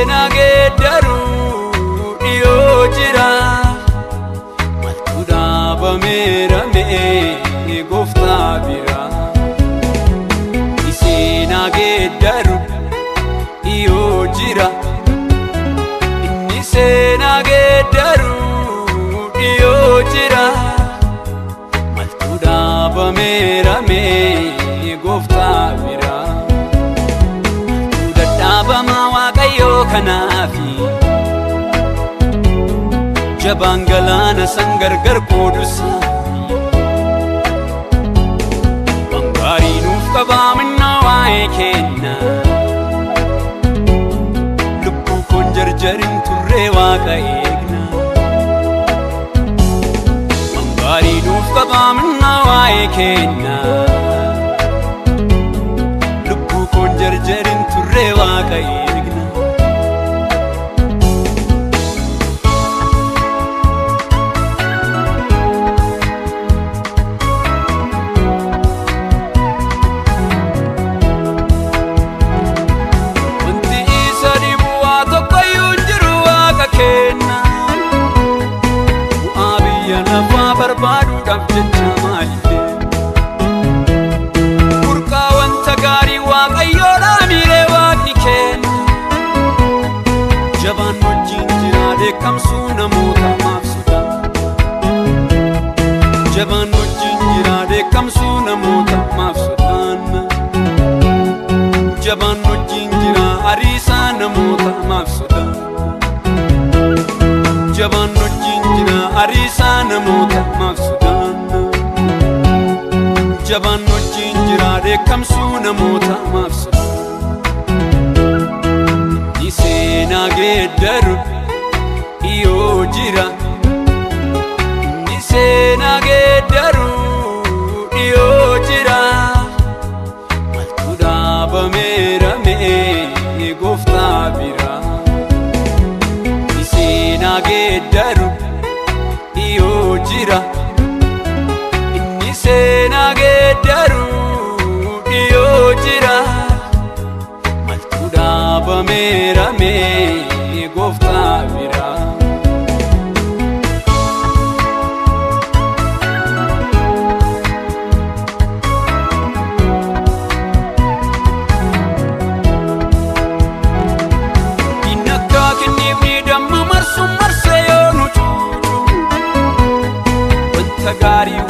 seenaa geeddaruu dhiyoo jira maltu dhaabameera mi'ee gooftaa bira seenaa geeddaruu dhiyoo jira inni naafi jabaan galaana san gargar koodhusa bangaarii nuuf qabaa minnaa waa'ee kenna lubbuu koon jarjarin turree waaqa eegna nuuf qabaa jarjarin turree waaqa eegna. beekamsuu namoota maafsodaan jabaan wajjin jira ariisaa namoota maafsodaan jabaan wajjin jira ariisaa namoota maafsodaan jabaan wajjin jira beekamsuu namoota maafsodaan ni seenaa geeddaru dhiyoo jira Inni inni seenaa geeddaruu dhiyoo jira maltu dhaabameerame gooftaa bira. I got you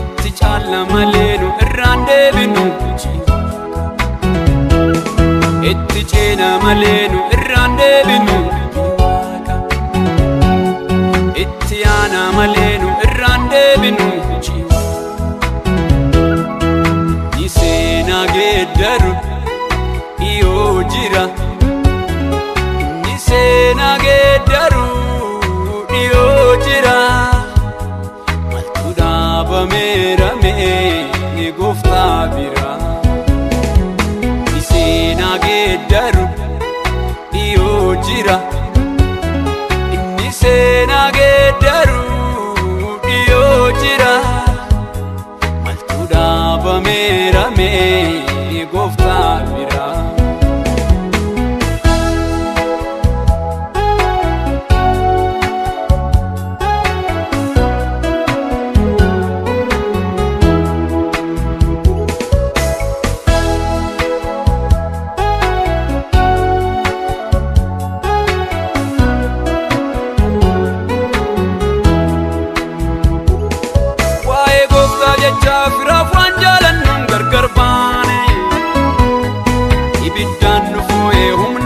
itti caalla malee nu irraan deebinu itti ceena malee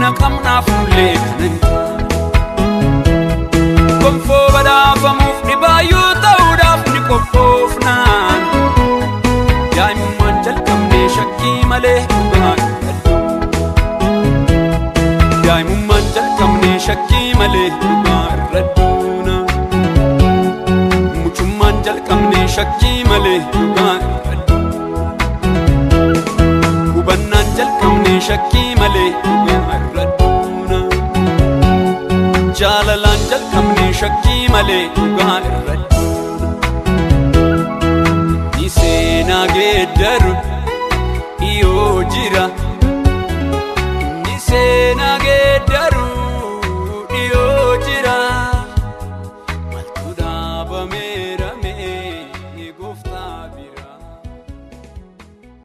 na qabnaafuullee gonfoo badhaafamuuf dhibaayyuu ta'uudhaaf ni qophoofnaan daa'imman jalqabnee shakkii malee dhugaan daa'imummaan jalqabnee shakkii malee dhugaan radduuna jalqabnee shakkii malee dhugaan Inni shakkii malee duwween irra duuna. Jaalalaan geeddaru jira.